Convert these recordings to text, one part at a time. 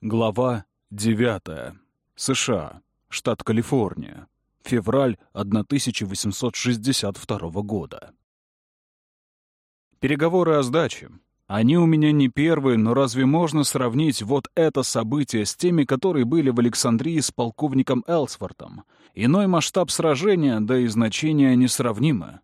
Глава 9. США. Штат Калифорния. Февраль 1862 года. Переговоры о сдаче. Они у меня не первые, но разве можно сравнить вот это событие с теми, которые были в Александрии с полковником Элсвортом? Иной масштаб сражения, да и значения несравнимы.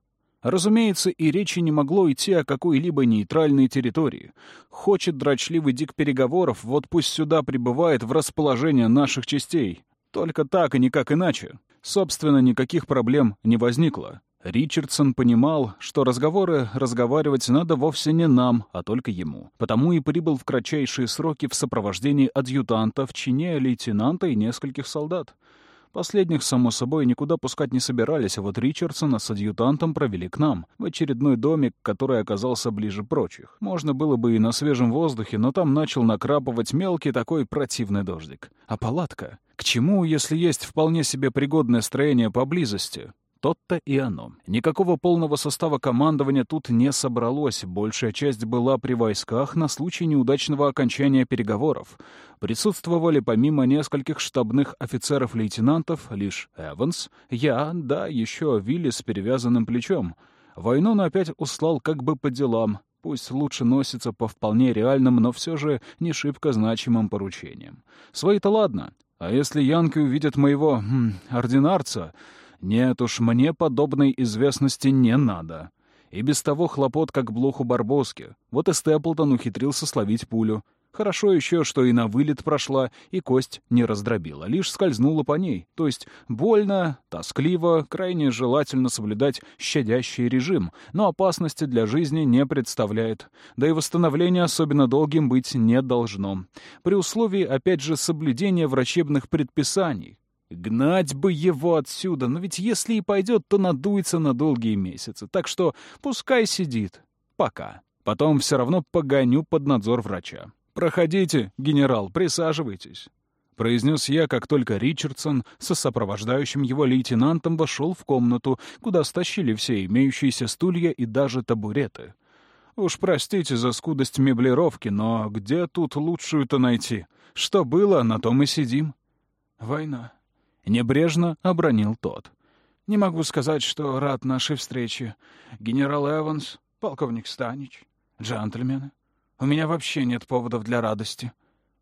Разумеется, и речи не могло идти о какой-либо нейтральной территории. Хочет дрочливый дик переговоров, вот пусть сюда прибывает в расположение наших частей. Только так и никак иначе. Собственно, никаких проблем не возникло. Ричардсон понимал, что разговоры разговаривать надо вовсе не нам, а только ему. Потому и прибыл в кратчайшие сроки в сопровождении адъютанта в чине лейтенанта и нескольких солдат. Последних, само собой, никуда пускать не собирались, а вот Ричардсона с адъютантом провели к нам, в очередной домик, который оказался ближе прочих. Можно было бы и на свежем воздухе, но там начал накрапывать мелкий такой противный дождик. А палатка? К чему, если есть вполне себе пригодное строение поблизости? То-то и оно. Никакого полного состава командования тут не собралось, большая часть была при войсках на случай неудачного окончания переговоров. Присутствовали помимо нескольких штабных офицеров-лейтенантов лишь Эванс, я, да, еще Вилли с перевязанным плечом. Войну он опять услал как бы по делам, пусть лучше носится по вполне реальным, но все же не шибко значимым поручениям. Свои-то ладно, а если янки увидят моего хм, ординарца, нет уж, мне подобной известности не надо. И без того хлопот, как блох у Барбоски. Вот и Степлтон ухитрился словить пулю. Хорошо еще, что и на вылет прошла, и кость не раздробила, лишь скользнула по ней. То есть больно, тоскливо, крайне желательно соблюдать щадящий режим, но опасности для жизни не представляет. Да и восстановление особенно долгим быть не должно. При условии, опять же, соблюдения врачебных предписаний. Гнать бы его отсюда, но ведь если и пойдет, то надуется на долгие месяцы. Так что пускай сидит. Пока. Потом все равно погоню под надзор врача. «Проходите, генерал, присаживайтесь», — произнес я, как только Ричардсон со сопровождающим его лейтенантом вошел в комнату, куда стащили все имеющиеся стулья и даже табуреты. «Уж простите за скудость меблировки, но где тут лучшую-то найти? Что было, на том и сидим». «Война», Небрежно обронил тот. «Не могу сказать, что рад нашей встрече. Генерал Эванс, полковник Станич, джентльмены. У меня вообще нет поводов для радости».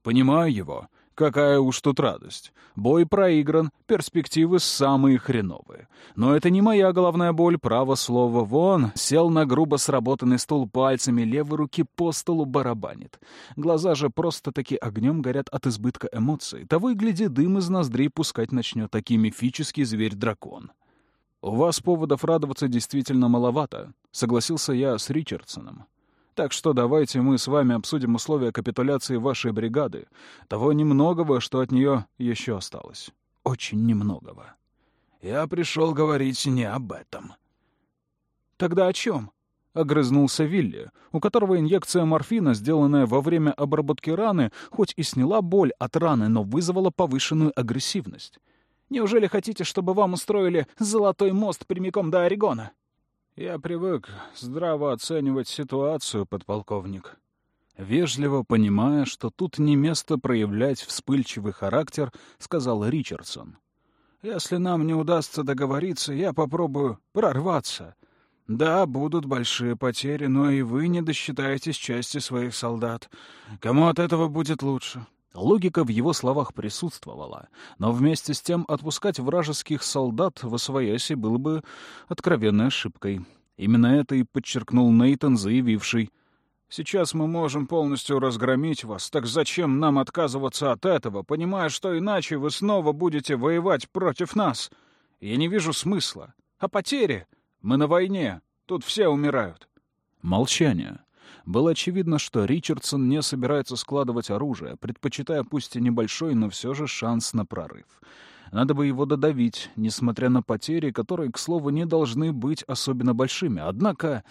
«Понимаю его. Какая уж тут радость. Бой проигран, перспективы самые хреновые. Но это не моя головная боль, право слово. Вон, сел на грубо сработанный стул пальцами, левой руки по столу барабанит. Глаза же просто-таки огнем горят от избытка эмоций. Того и гляди, дым из ноздрей пускать начнет такий мифический зверь-дракон. «У вас поводов радоваться действительно маловато», — согласился я с Ричардсоном. Так что давайте мы с вами обсудим условия капитуляции вашей бригады. Того немногого, что от нее еще осталось. Очень немногого. Я пришел говорить не об этом. Тогда о чем? — огрызнулся Вилли, у которого инъекция морфина, сделанная во время обработки раны, хоть и сняла боль от раны, но вызвала повышенную агрессивность. «Неужели хотите, чтобы вам устроили золотой мост прямиком до Орегона?» Я привык здраво оценивать ситуацию, подполковник. Вежливо понимая, что тут не место проявлять вспыльчивый характер, сказал Ричардсон. Если нам не удастся договориться, я попробую прорваться. Да, будут большие потери, но и вы не досчитаетесь части своих солдат. Кому от этого будет лучше? Логика в его словах присутствовала, но вместе с тем отпускать вражеских солдат в Освояси было бы откровенной ошибкой. Именно это и подчеркнул Нейтон, заявивший. «Сейчас мы можем полностью разгромить вас, так зачем нам отказываться от этого, понимая, что иначе вы снова будете воевать против нас? Я не вижу смысла. А потери? Мы на войне, тут все умирают». Молчание. Было очевидно, что Ричардсон не собирается складывать оружие, предпочитая пусть и небольшой, но все же шанс на прорыв. Надо бы его додавить, несмотря на потери, которые, к слову, не должны быть особенно большими. Однако...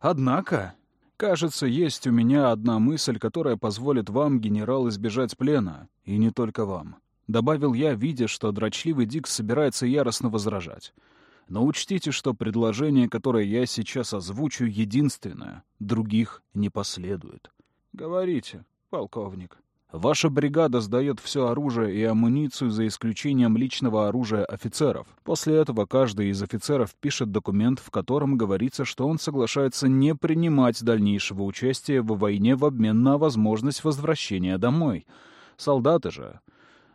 Однако... Кажется, есть у меня одна мысль, которая позволит вам, генерал, избежать плена. И не только вам. Добавил я, видя, что дрочливый Дик собирается яростно возражать. Но учтите, что предложение, которое я сейчас озвучу, единственное. Других не последует. Говорите, полковник. Ваша бригада сдает все оружие и амуницию за исключением личного оружия офицеров. После этого каждый из офицеров пишет документ, в котором говорится, что он соглашается не принимать дальнейшего участия в войне в обмен на возможность возвращения домой. Солдаты же...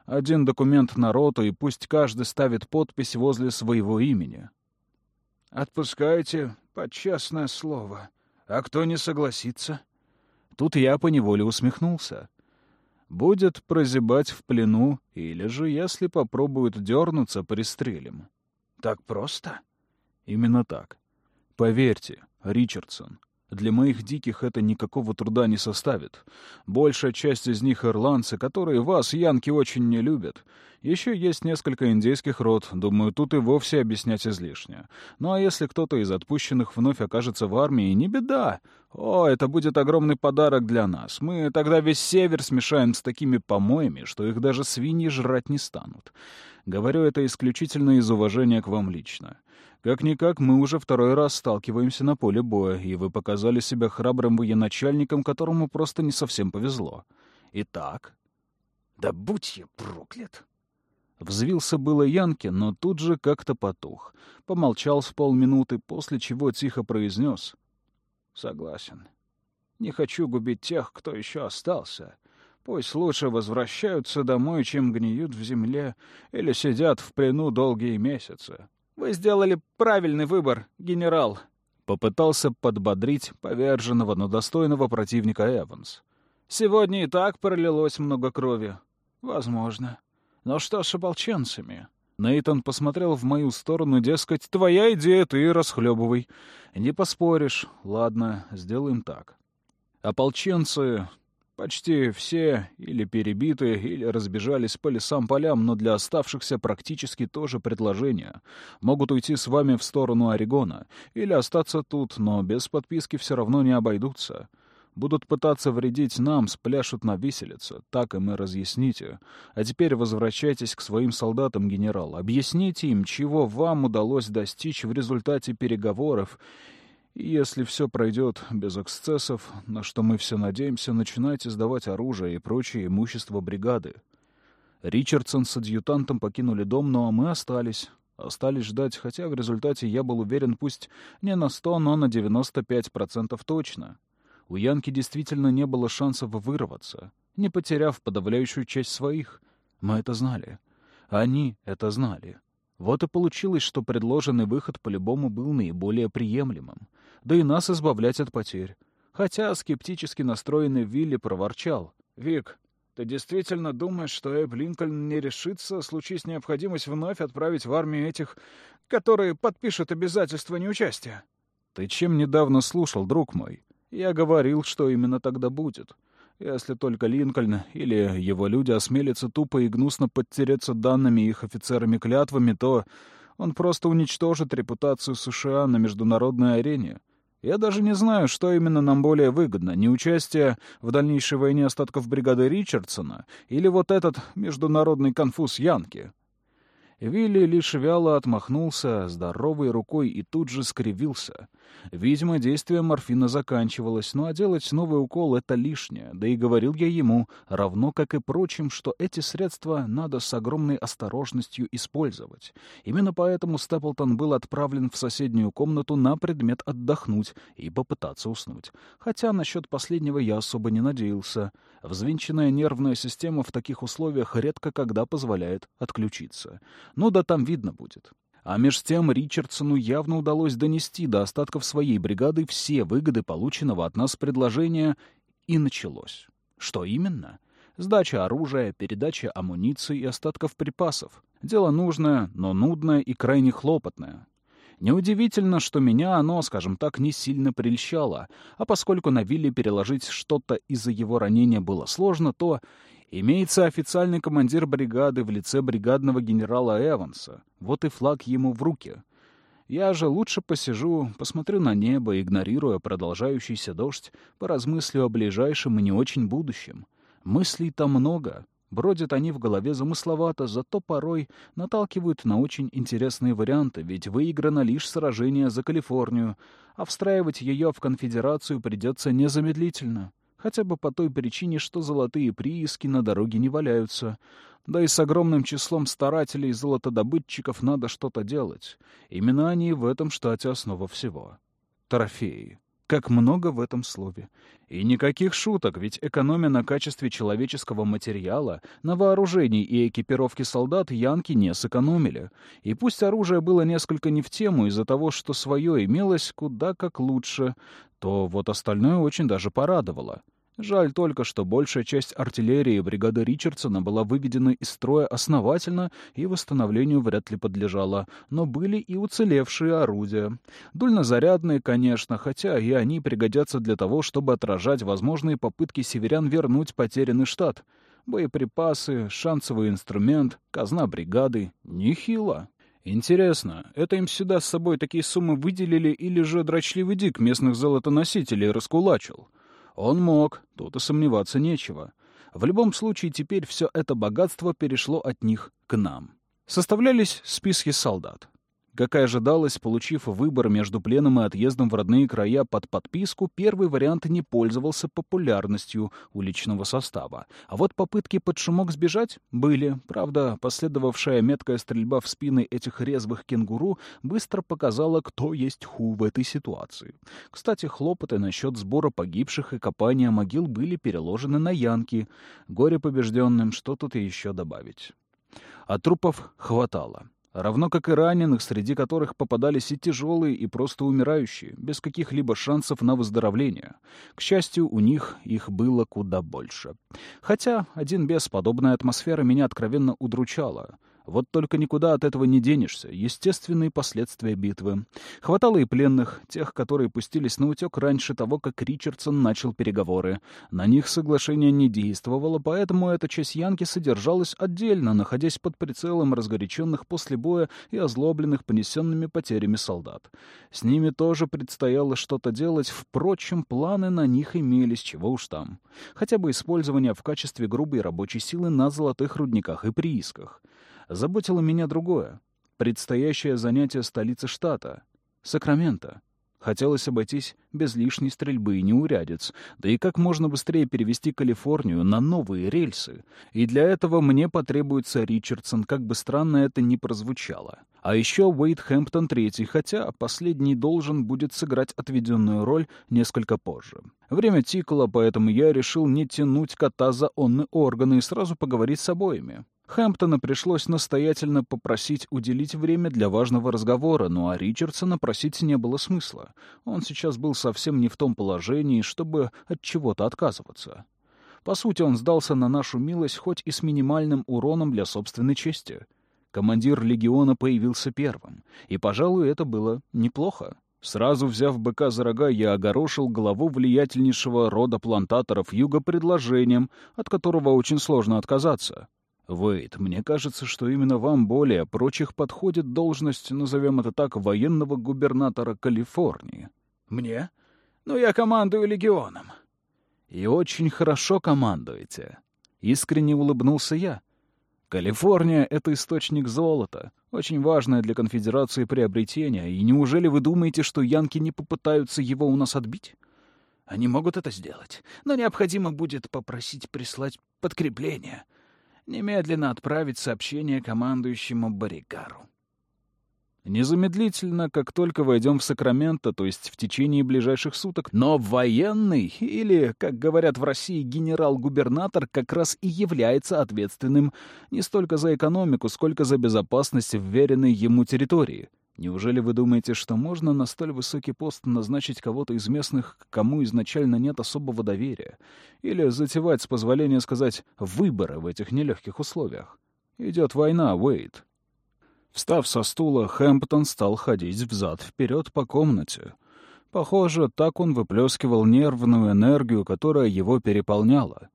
Один документ на роту, и пусть каждый ставит подпись возле своего имени. «Отпускайте под честное слово. А кто не согласится?» Тут я поневоле усмехнулся будет прозябать в плену, или же, если попробуют дернуться, пристрелим. Так просто? Именно так. Поверьте, Ричардсон, для моих диких это никакого труда не составит. Большая часть из них ирландцы, которые вас, янки, очень не любят. Еще есть несколько индейских род, думаю, тут и вовсе объяснять излишне. Ну а если кто-то из отпущенных вновь окажется в армии, не беда. О, это будет огромный подарок для нас. Мы тогда весь север смешаем с такими помоями, что их даже свиньи жрать не станут. Говорю это исключительно из уважения к вам лично. Как-никак, мы уже второй раз сталкиваемся на поле боя, и вы показали себя храбрым военачальником, которому просто не совсем повезло. Итак... Да будь я проклят! Взвился было Янки, но тут же как-то потух. Помолчал с полминуты, после чего тихо произнес. «Согласен. Не хочу губить тех, кто еще остался. Пусть лучше возвращаются домой, чем гниют в земле или сидят в плену долгие месяцы. «Вы сделали правильный выбор, генерал», — попытался подбодрить поверженного, но достойного противника Эванс. «Сегодня и так пролилось много крови. Возможно. Но что с ополченцами?» Нейтон посмотрел в мою сторону, дескать, «Твоя идея, ты расхлебывай». «Не поспоришь. Ладно, сделаем так. Ополченцы Почти все или перебиты, или разбежались по лесам-полям, но для оставшихся практически тоже предложение. Могут уйти с вами в сторону Орегона, или остаться тут, но без подписки все равно не обойдутся. Будут пытаться вредить нам, спляшут на виселице. Так им и разъясните. А теперь возвращайтесь к своим солдатам, генерал. Объясните им, чего вам удалось достичь в результате переговоров, и если все пройдет без эксцессов, на что мы все надеемся, начинайте сдавать оружие и прочее имущество бригады. Ричардсон с адъютантом покинули дом, но мы остались. Остались ждать, хотя в результате я был уверен, пусть не на сто, но на девяносто пять процентов точно. У Янки действительно не было шансов вырваться, не потеряв подавляющую часть своих. Мы это знали. Они это знали. Вот и получилось, что предложенный выход по-любому был наиболее приемлемым — да и нас избавлять от потерь. Хотя скептически настроенный Вилли проворчал. «Вик, ты действительно думаешь, что Эб Линкольн не решится, случись необходимость вновь отправить в армию этих, которые подпишут обязательство неучастия?» «Ты чем недавно слушал, друг мой? Я говорил, что именно тогда будет. Если только Линкольн или его люди осмелятся тупо и гнусно подтереться данными их офицерами-клятвами, то он просто уничтожит репутацию США на международной арене. Я даже не знаю, что именно нам более выгодно, не участие в дальнейшей войне остатков бригады Ричардсона или вот этот международный конфуз Янки. Вилли лишь вяло отмахнулся здоровой рукой и тут же скривился. Видимо, действие морфина заканчивалось, ну а делать новый укол — это лишнее. Да и говорил я ему, равно как и прочим, что эти средства надо с огромной осторожностью использовать. Именно поэтому Степлтон был отправлен в соседнюю комнату на предмет отдохнуть и попытаться уснуть. Хотя насчет последнего я особо не надеялся. Взвинченная нервная система в таких условиях редко когда позволяет отключиться. Ну да там видно будет. А меж тем Ричардсону явно удалось донести до остатков своей бригады все выгоды полученного от нас предложения, и началось. Что именно? Сдача оружия, передача амуниции и остатков припасов. Дело нужное, но нудное и крайне хлопотное. Неудивительно, что меня оно, скажем так, не сильно прельщало, а поскольку на Вилли переложить что-то из-за его ранения было сложно, то имеется официальный командир бригады в лице бригадного генерала Эванса. Вот и флаг ему в руки. Я же лучше посижу, посмотрю на небо, игнорируя продолжающийся дождь, поразмыслю о ближайшем и не очень будущем. Мыслей-то много, Бродят они в голове замысловато, зато порой наталкивают на очень интересные варианты, ведь выиграно лишь сражение за Калифорнию, а встраивать ее в конфедерацию придется незамедлительно. Хотя бы по той причине, что золотые прииски на дороге не валяются. Да и с огромным числом старателей и золотодобытчиков надо что-то делать. Именно они в этом штате основа всего. Трофеи. Как много в этом слове. И никаких шуток, ведь экономя на качестве человеческого материала, на вооружении и экипировке солдат янки не сэкономили. И пусть оружие было несколько не в тему из-за того, что свое имелось куда как лучше, то вот остальное очень даже порадовало. Жаль только, что большая часть артиллерии бригады Ричардсона была выведена из строя основательно и восстановлению вряд ли подлежала, но были и уцелевшие орудия. Дульнозарядные, конечно, хотя и они пригодятся для того, чтобы отражать возможные попытки северян вернуть потерянный штат. Боеприпасы, шансовый инструмент, казна бригады — нехило. Интересно, это им сюда с собой такие суммы выделили или же дрочливый дик местных золотоносителей раскулачил? Он мог, тут и сомневаться нечего. В любом случае, теперь все это богатство перешло от них к нам. Составлялись списки солдат. Как и ожидалось, получив выбор между пленом и отъездом в родные края под подписку, первый вариант не пользовался популярностью у личного состава. А вот попытки под шумок сбежать были. Правда, последовавшая меткая стрельба в спины этих резвых кенгуру быстро показала, кто есть ху в этой ситуации. Кстати, хлопоты насчет сбора погибших и копания могил были переложены на янки. Горе побежденным, что тут еще добавить? А трупов хватало. Равно как и раненых, среди которых попадались и тяжелые, и просто умирающие, без каких-либо шансов на выздоровление. К счастью, у них их было куда больше. Хотя один без подобная атмосфера меня откровенно удручала. Вот только никуда от этого не денешься. Естественные последствия битвы. Хватало и пленных, тех, которые пустились на утек раньше того, как Ричардсон начал переговоры. На них соглашение не действовало, поэтому эта часть Янки содержалась отдельно, находясь под прицелом разгоряченных после боя и озлобленных понесенными потерями солдат. С ними тоже предстояло что-то делать, впрочем, планы на них имелись, чего уж там. Хотя бы использование в качестве грубой рабочей силы на золотых рудниках и приисках. Заботило меня другое. Предстоящее занятие столицы штата — Сакраменто. Хотелось обойтись без лишней стрельбы и неурядиц, да и как можно быстрее перевести Калифорнию на новые рельсы. И для этого мне потребуется Ричардсон, как бы странно это ни прозвучало. А еще Уэйд Хэмптон третий, хотя последний должен будет сыграть отведенную роль несколько позже. Время тикало, поэтому я решил не тянуть кота за онны органы и сразу поговорить с обоими. Хэмптона пришлось настоятельно попросить уделить время для важного разговора, ну а Ричардсона просить не было смысла. Он сейчас был совсем не в том положении, чтобы от чего-то отказываться. По сути, он сдался на нашу милость хоть и с минимальным уроном для собственной чести. Командир легиона появился первым, и, пожалуй, это было неплохо. Сразу взяв быка за рога, я огорошил главу влиятельнейшего рода плантаторов юга предложением, от которого очень сложно отказаться — Вейт, мне кажется, что именно вам более прочих подходит должность, назовем это так, военного губернатора Калифорнии. Мне? Ну, я командую легионом. И очень хорошо командуете. Искренне улыбнулся я. Калифорния — это источник золота, очень важное для конфедерации приобретение, и неужели вы думаете, что янки не попытаются его у нас отбить? Они могут это сделать, но необходимо будет попросить прислать подкрепление — немедленно отправить сообщение командующему Барикару. Незамедлительно, как только войдем в Сакраменто, то есть в течение ближайших суток, но военный, или, как говорят в России, генерал-губернатор, как раз и является ответственным не столько за экономику, сколько за безопасность вверенной ему территории. Неужели вы думаете, что можно на столь высокий пост назначить кого-то из местных, кому изначально нет особого доверия? Или затевать, с позволения сказать, выборы в этих нелегких условиях? Идет война, Уэйд. Встав со стула, Хэмптон стал ходить взад-вперед по комнате. Похоже, так он выплескивал нервную энергию, которая его переполняла.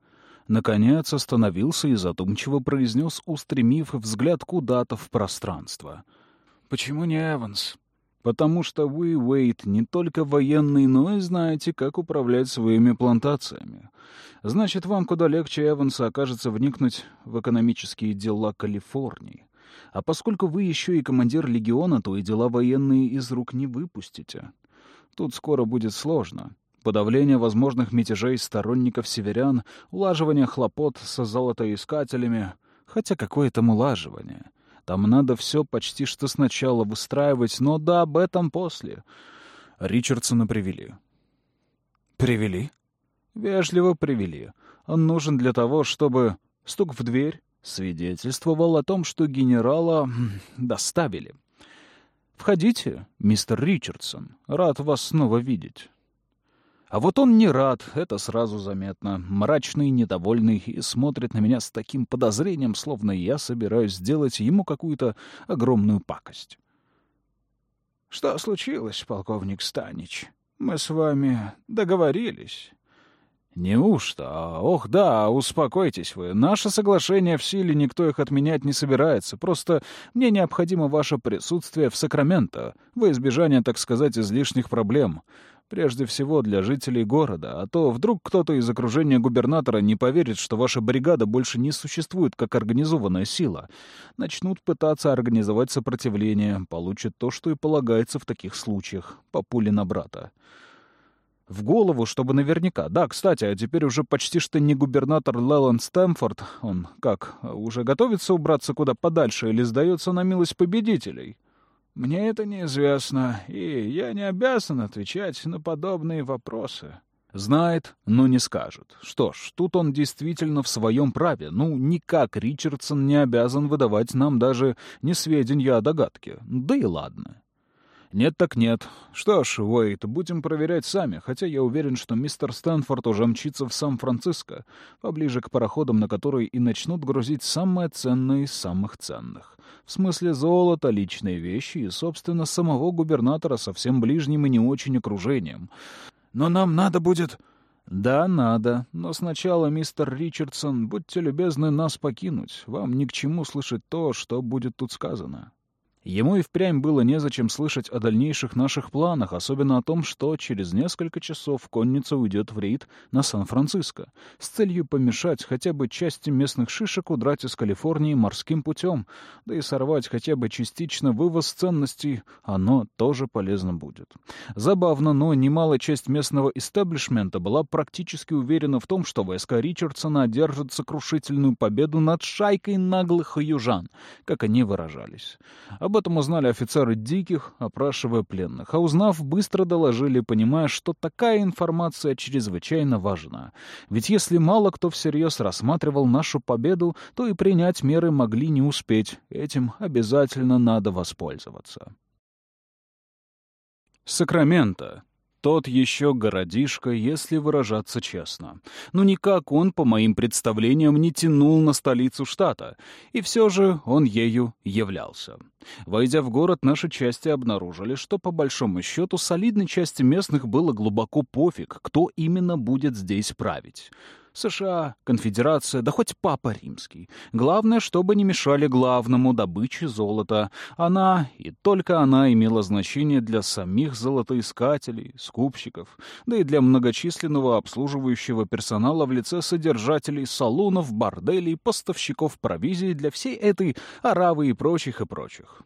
Наконец остановился и задумчиво произнес, устремив взгляд куда-то в пространство — Почему не Эванс? Потому что вы, Уэйт, не только военный, но и знаете, как управлять своими плантациями. Значит, вам куда легче Эванса окажется вникнуть в экономические дела Калифорнии. А поскольку вы еще и командир легиона, то и дела военные из рук не выпустите. Тут скоро будет сложно. подавление возможных мятежей сторонников северян, улаживание хлопот со золотоискателями. Хотя какое там улаживание? Там надо все почти что сначала выстраивать, но да об этом после. Ричардсона привели. Привели? Вежливо привели. Он нужен для того, чтобы... Стук в дверь свидетельствовал о том, что генерала доставили. «Входите, мистер Ричардсон. Рад вас снова видеть». А вот он не рад, это сразу заметно. Мрачный, недовольный и смотрит на меня с таким подозрением, словно я собираюсь сделать ему какую-то огромную пакость. «Что случилось, полковник Станич? Мы с вами договорились». «Неужто? Ох, да, успокойтесь вы. Наше соглашение в силе, никто их отменять не собирается. Просто мне необходимо ваше присутствие в Сакраменто, во избежание, так сказать, излишних проблем. Прежде всего для жителей города, а то вдруг кто-то из окружения губернатора не поверит, что ваша бригада больше не существует как организованная сила. Начнут пытаться организовать сопротивление, получат то, что и полагается в таких случаях, по пуле на брата. В голову, чтобы наверняка. Да, кстати, а теперь уже почти что не губернатор Леланд Стэмфорд. Он как, уже готовится убраться куда подальше или сдается на милость победителей? Мне это неизвестно, и я не обязан отвечать на подобные вопросы. Знает, но не скажет. Что ж, тут он действительно в своем праве. Ну, никак Ричардсон не обязан выдавать нам даже не сведения, а догадки. Да и ладно. Нет так нет. Что ж, Уэйт, будем проверять сами, хотя я уверен, что мистер Стэнфорд уже мчится в Сан-Франциско, поближе к пароходам, на которые и начнут грузить самое ценное из самых ценных. В смысле золота, личные вещи и, собственно, самого губернатора со всем ближним и не очень окружением. Но нам надо будет... «Да, надо. Но сначала, мистер Ричардсон, будьте любезны нас покинуть. Вам ни к чему слышать то, что будет тут сказано». Ему и впрямь было незачем слышать о дальнейших наших планах, особенно о том, что через несколько часов конница уйдет в рейд на Сан-Франциско с целью помешать хотя бы части местных шишек удрать из Калифорнии морским путем, да и сорвать хотя бы частично вывоз ценностей, оно тоже полезно будет. Забавно, но немалая часть местного истеблишмента была практически уверена в том, что войска Ричардсона одержат сокрушительную победу над шайкой наглых южан, как они выражались. Этом узнали офицеры диких, опрашивая пленных, а узнав, быстро доложили, понимая, что такая информация чрезвычайно важна. Ведь если мало кто всерьез рассматривал нашу победу, то и принять меры могли не успеть. Этим обязательно надо воспользоваться. Сакраменто. Тот еще городишко, если выражаться честно. Но никак он, по моим представлениям, не тянул на столицу штата, и все же он ею являлся. Войдя в город, наши части обнаружили, что, по большому счету, солидной части местных было глубоко пофиг, кто именно будет здесь править. США, конфедерация, да хоть папа римский. Главное, чтобы не мешали главному добыче золота. Она, и только она имела значение для самих золотоискателей, скупщиков, да и для многочисленного обслуживающего персонала в лице содержателей салонов, борделей, поставщиков провизии для всей этой аравы и прочих и прочих.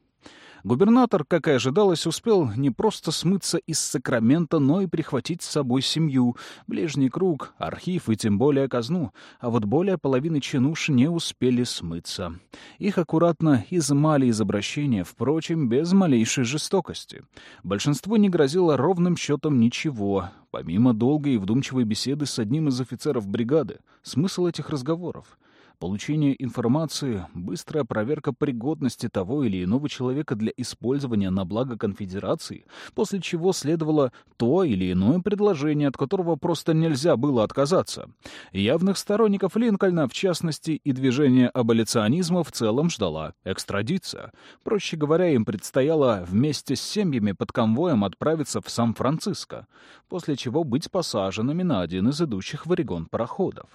Губернатор, как и ожидалось, успел не просто смыться из Сакрамента, но и прихватить с собой семью, ближний круг, архив и тем более казну, а вот более половины чинуш не успели смыться. Их аккуратно изымали из обращения, впрочем, без малейшей жестокости. Большинство не грозило ровным счетом ничего, помимо долгой и вдумчивой беседы с одним из офицеров бригады. Смысл этих разговоров — Получение информации, быстрая проверка пригодности того или иного человека для использования на благо конфедерации, после чего следовало то или иное предложение, от которого просто нельзя было отказаться. Явных сторонников Линкольна, в частности, и движение аболиционизма в целом ждала экстрадиция. Проще говоря, им предстояло вместе с семьями под конвоем отправиться в Сан-Франциско, после чего быть посаженными на один из идущих в Орегон пароходов.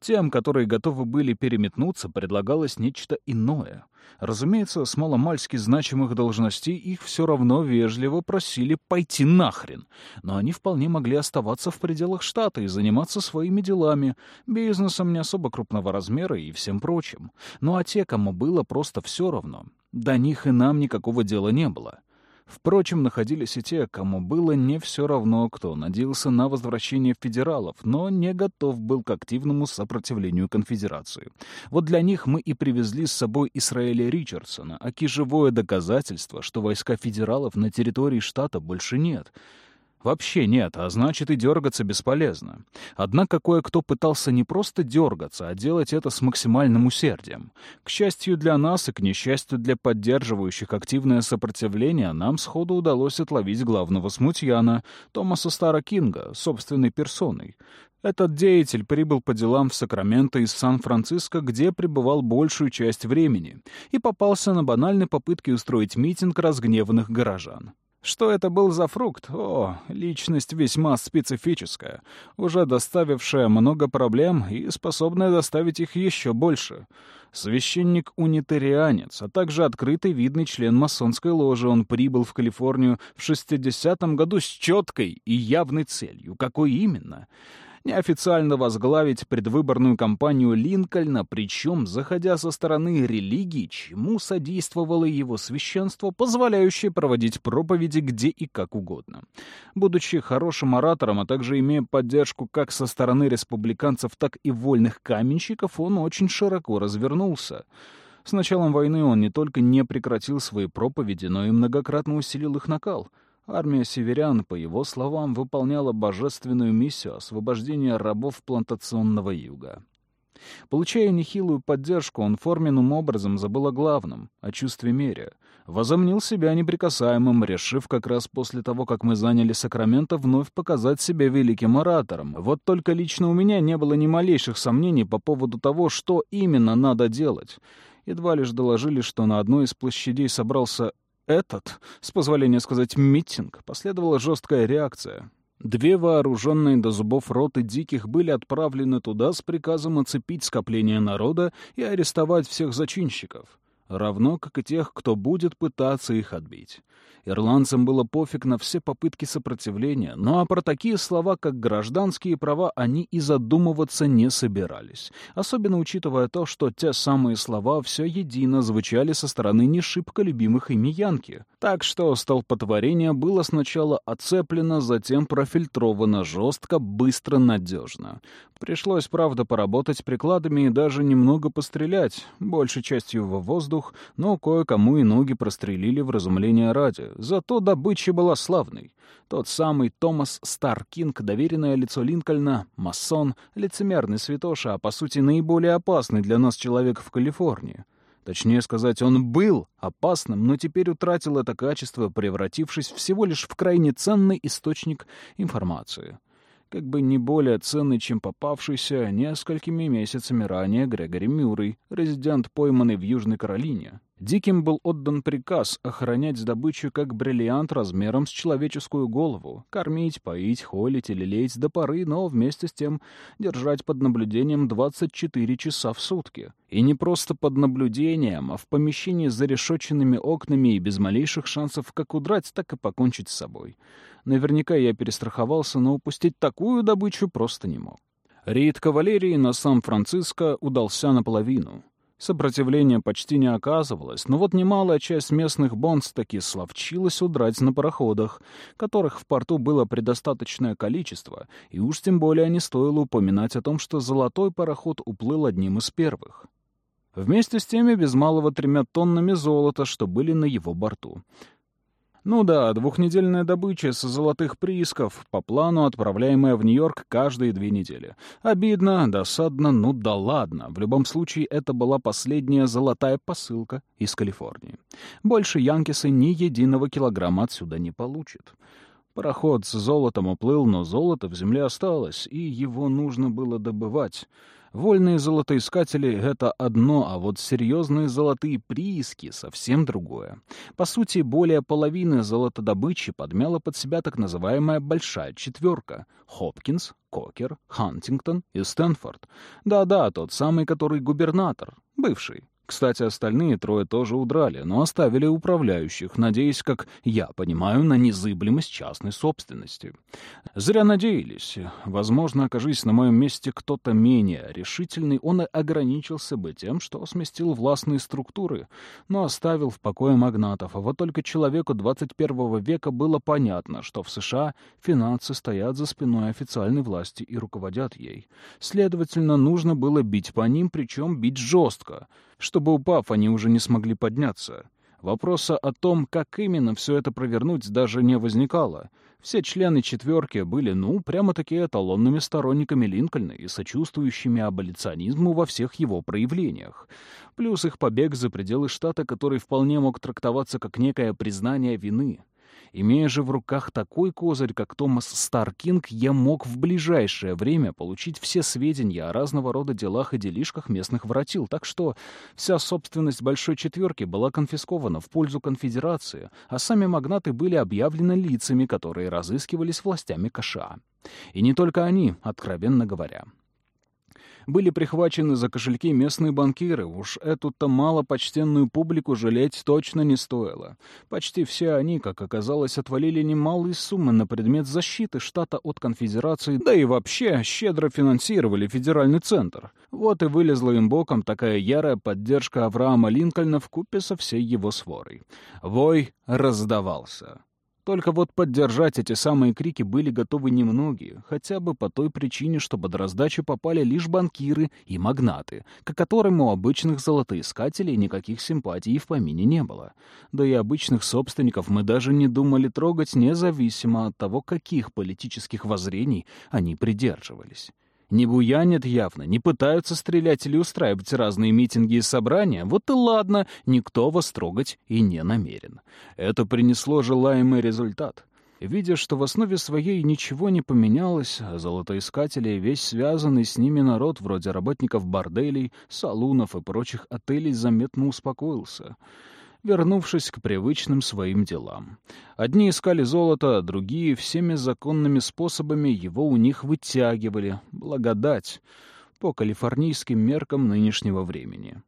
Тем, которые готовы были переметнуться, предлагалось нечто иное. Разумеется, с маломальски значимых должностей их все равно вежливо просили пойти нахрен, но они вполне могли оставаться в пределах штата и заниматься своими делами, бизнесом не особо крупного размера и всем прочим. Ну а те, кому было просто все равно, до них и нам никакого дела не было. Впрочем, находились и те, кому было не все равно, кто надеялся на возвращение федералов, но не готов был к активному сопротивлению конфедерации. Вот для них мы и привезли с собой Исраэля Ричардсона, аки живое доказательство, что войска федералов на территории штата больше нет — Вообще нет, а значит и дергаться бесполезно. Однако кое-кто пытался не просто дергаться, а делать это с максимальным усердием. К счастью для нас и к несчастью для поддерживающих активное сопротивление, нам сходу удалось отловить главного смутьяна, Томаса Стара Кинга, собственной персоной. Этот деятель прибыл по делам в Сакраменто из Сан-Франциско, где пребывал большую часть времени, и попался на банальной попытке устроить митинг разгневанных горожан. Что это был за фрукт? О, личность весьма специфическая, уже доставившая много проблем и способная доставить их еще больше. Священник-унитарианец, а также открытый видный член масонской ложи, он прибыл в Калифорнию в 60-м году с четкой и явной целью. Какой именно? Неофициально возглавить предвыборную кампанию Линкольна, причем заходя со стороны религии, чему содействовало его священство, позволяющее проводить проповеди где и как угодно. Будучи хорошим оратором, а также имея поддержку как со стороны республиканцев, так и вольных каменщиков, он очень широко развернулся. С началом войны он не только не прекратил свои проповеди, но и многократно усилил их накал — Армия северян, по его словам, выполняла божественную миссию освобождения рабов плантационного юга. Получая нехилую поддержку, он форменным образом забыл о главном — о чувстве мере. Возомнил себя неприкасаемым, решив как раз после того, как мы заняли Сакраменто, вновь показать себя великим оратором. Вот только лично у меня не было ни малейших сомнений по поводу того, что именно надо делать. Едва лишь доложили, что на одной из площадей собрался этот, с позволения сказать, митинг, последовала жесткая реакция. Две вооруженные до зубов роты диких были отправлены туда с приказом оцепить скопление народа и арестовать всех зачинщиков, равно как и тех, кто будет пытаться их отбить. Ирландцам было пофиг на все попытки сопротивления, но а про такие слова, как гражданские права, они и задумываться не собирались. Особенно учитывая то, что те самые слова все едино звучали со стороны не шибко любимых ими Янки. Так что столпотворение было сначала оцеплено, затем профильтровано жестко, быстро, надежно. Пришлось, правда, поработать прикладами и даже немного пострелять, большей частью во воздух, но кое-кому и ноги прострелили в разумление ради. Зато добыча была славной. Тот самый Томас Старкинг, доверенное лицо Линкольна, масон, лицемерный святоша, а по сути наиболее опасный для нас человек в Калифорнии. Точнее сказать, он был опасным, но теперь утратил это качество, превратившись всего лишь в крайне ценный источник информации как бы не более ценный, чем попавшийся несколькими месяцами ранее Грегори Мюррей, резидент, пойманный в Южной Каролине. Диким был отдан приказ охранять добычу как бриллиант размером с человеческую голову, кормить, поить, холить или леять до поры, но вместе с тем держать под наблюдением 24 часа в сутки. И не просто под наблюдением, а в помещении с зарешоченными окнами и без малейших шансов как удрать, так и покончить с собой. Наверняка я перестраховался, но упустить такую добычу просто не мог. Рейд кавалерии на Сан-Франциско удался наполовину. Сопротивления почти не оказывалось, но вот немалая часть местных бонс таки словчилась удрать на пароходах, которых в порту было предостаточное количество, и уж тем более не стоило упоминать о том, что золотой пароход уплыл одним из первых. Вместе с теми без малого тремя тоннами золота, что были на его борту. Ну да, двухнедельная добыча с золотых приисков, по плану отправляемая в Нью-Йорк каждые две недели. Обидно, досадно, ну да ладно. В любом случае, это была последняя золотая посылка из Калифорнии. Больше Янкисы ни единого килограмма отсюда не получит. Пароход с золотом уплыл, но золото в земле осталось, и его нужно было добывать. Вольные золотоискатели — это одно, а вот серьезные золотые прииски — совсем другое. По сути, более половины золотодобычи подмяла под себя так называемая «большая четверка» — Хопкинс, Кокер, Хантингтон и Стэнфорд. Да-да, тот самый, который губернатор, бывший, Кстати, остальные трое тоже удрали, но оставили управляющих, надеясь, как я понимаю, на незыблемость частной собственности. Зря надеялись. Возможно, окажись на моем месте кто-то менее решительный, он и ограничился бы тем, что сместил властные структуры, но оставил в покое магнатов. А вот только человеку 21 века было понятно, что в США финансы стоят за спиной официальной власти и руководят ей. Следовательно, нужно было бить по ним, причем бить жестко — чтобы, упав, они уже не смогли подняться. Вопроса о том, как именно все это провернуть, даже не возникало. Все члены «четверки» были, ну, прямо-таки эталонными сторонниками Линкольна и сочувствующими аболиционизму во всех его проявлениях. Плюс их побег за пределы штата, который вполне мог трактоваться как некое признание вины — Имея же в руках такой козырь, как Томас Старкинг, я мог в ближайшее время получить все сведения о разного рода делах и делишках местных воротил, так что вся собственность Большой Четверки была конфискована в пользу конфедерации, а сами магнаты были объявлены лицами, которые разыскивались властями Каша. И не только они, откровенно говоря были прихвачены за кошельки местные банкиры. Уж эту-то малопочтенную публику жалеть точно не стоило. Почти все они, как оказалось, отвалили немалые суммы на предмет защиты штата от конфедерации, да и вообще щедро финансировали федеральный центр. Вот и вылезла им боком такая ярая поддержка Авраама Линкольна в купе со всей его сворой. Вой раздавался. Только вот поддержать эти самые крики были готовы немногие, хотя бы по той причине, что под раздачу попали лишь банкиры и магнаты, к которым у обычных золотоискателей никаких симпатий в помине не было. Да и обычных собственников мы даже не думали трогать, независимо от того, каких политических воззрений они придерживались. Не буянят явно, не пытаются стрелять или устраивать разные митинги и собрания, вот и ладно, никто вас трогать и не намерен. Это принесло желаемый результат. Видя, что в основе своей ничего не поменялось, золотоискатели и весь связанный с ними народ, вроде работников борделей, салунов и прочих отелей, заметно успокоился — вернувшись к привычным своим делам. Одни искали золото, другие всеми законными способами его у них вытягивали, благодать, по калифорнийским меркам нынешнего времени.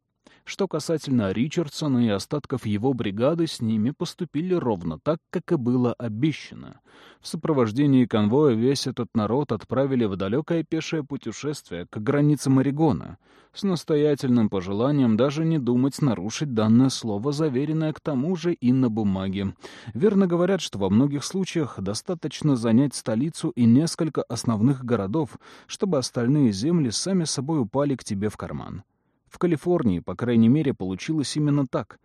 Что касательно Ричардсона и остатков его бригады, с ними поступили ровно так, как и было обещано. В сопровождении конвоя весь этот народ отправили в далекое пешее путешествие к границам Орегона, с настоятельным пожеланием даже не думать нарушить данное слово, заверенное к тому же и на бумаге. Верно говорят, что во многих случаях достаточно занять столицу и несколько основных городов, чтобы остальные земли сами собой упали к тебе в карман. В Калифорнии, по крайней мере, получилось именно так.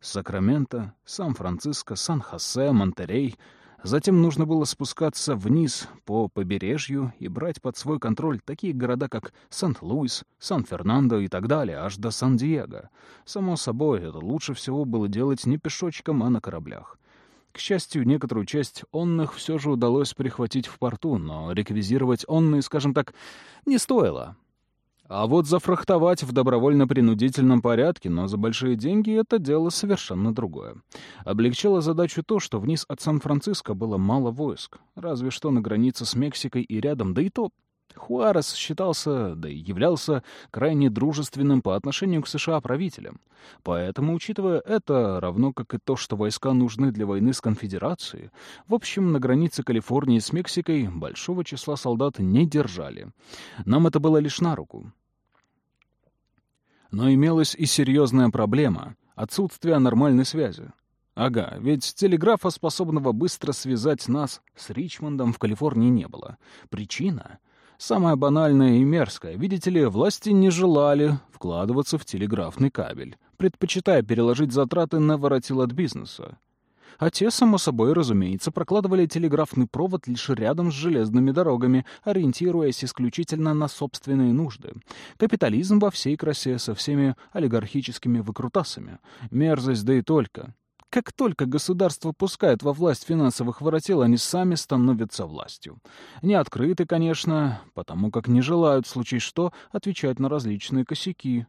Сакраменто, Сан-Франциско, Сан-Хосе, Монтерей. Затем нужно было спускаться вниз по побережью и брать под свой контроль такие города, как Сан-Луис, Сан-Фернандо и так далее, аж до Сан-Диего. Само собой, это лучше всего было делать не пешочком, а на кораблях. К счастью, некоторую часть онных все же удалось прихватить в порту, но реквизировать онные, скажем так, не стоило. А вот зафрахтовать в добровольно-принудительном порядке, но за большие деньги, это дело совершенно другое. Облегчало задачу то, что вниз от Сан-Франциско было мало войск, разве что на границе с Мексикой и рядом, да и то Хуарес считался, да и являлся крайне дружественным по отношению к США правителем. Поэтому, учитывая это, равно как и то, что войска нужны для войны с конфедерацией, в общем, на границе Калифорнии с Мексикой большого числа солдат не держали. Нам это было лишь на руку. Но имелась и серьезная проблема — отсутствие нормальной связи. Ага, ведь телеграфа, способного быстро связать нас с Ричмондом, в Калифорнии не было. Причина Самое банальное и мерзкое. Видите ли, власти не желали вкладываться в телеграфный кабель, предпочитая переложить затраты на воротил от бизнеса. А те, само собой, разумеется, прокладывали телеграфный провод лишь рядом с железными дорогами, ориентируясь исключительно на собственные нужды. Капитализм во всей красе со всеми олигархическими выкрутасами. Мерзость, да и только. Как только государство пускает во власть финансовых воротил, они сами становятся властью. Не открыты, конечно, потому как не желают, в что, отвечать на различные косяки.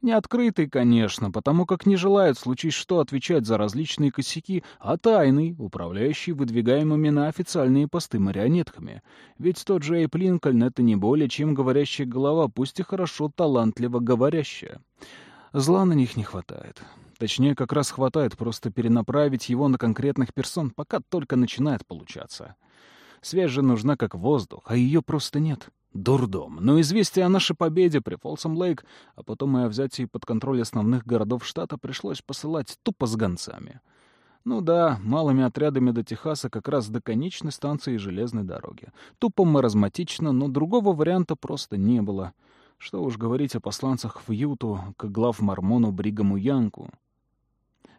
Не открытый, конечно, потому как не желают случись что отвечать за различные косяки, а тайный, управляющий выдвигаемыми на официальные посты марионетками. Ведь тот же Эйп Линкольн — это не более чем говорящая голова, пусть и хорошо талантливо говорящая. Зла на них не хватает. Точнее, как раз хватает просто перенаправить его на конкретных персон, пока только начинает получаться. Связь же нужна как воздух, а ее просто нет. Дурдом. Но известие о нашей победе при Фолсом Лейк, а потом и о взятии под контроль основных городов штата пришлось посылать тупо с гонцами. Ну да, малыми отрядами до Техаса как раз до конечной станции железной дороги. Тупо маразматично, но другого варианта просто не было. Что уж говорить о посланцах в Юту к глав Мормону Бригаму Янку.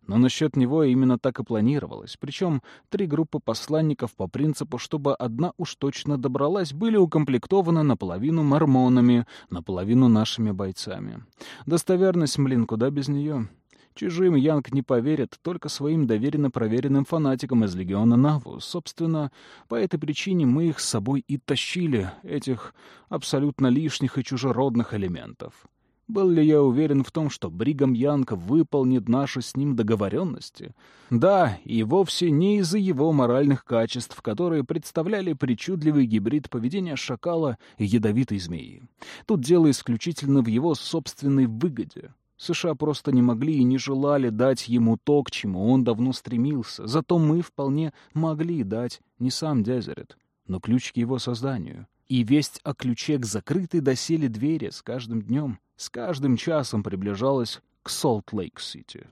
Но насчет него именно так и планировалось. Причем три группы посланников по принципу, чтобы одна уж точно добралась, были укомплектованы наполовину мормонами, наполовину нашими бойцами. Достоверность, блин, куда без нее? Чужим Янг не поверит, только своим доверенно проверенным фанатикам из Легиона Наву. Собственно, по этой причине мы их с собой и тащили, этих абсолютно лишних и чужеродных элементов. Был ли я уверен в том, что Бригам Янг выполнит наши с ним договоренности? Да, и вовсе не из-за его моральных качеств, которые представляли причудливый гибрид поведения шакала и ядовитой змеи. Тут дело исключительно в его собственной выгоде. США просто не могли и не желали дать ему то, к чему он давно стремился. Зато мы вполне могли дать не сам Дезерет, но ключ к его созданию. И весть о ключе к закрытой доселе двери с каждым днем с каждым часом приближалась к Солт-Лейк-Сити.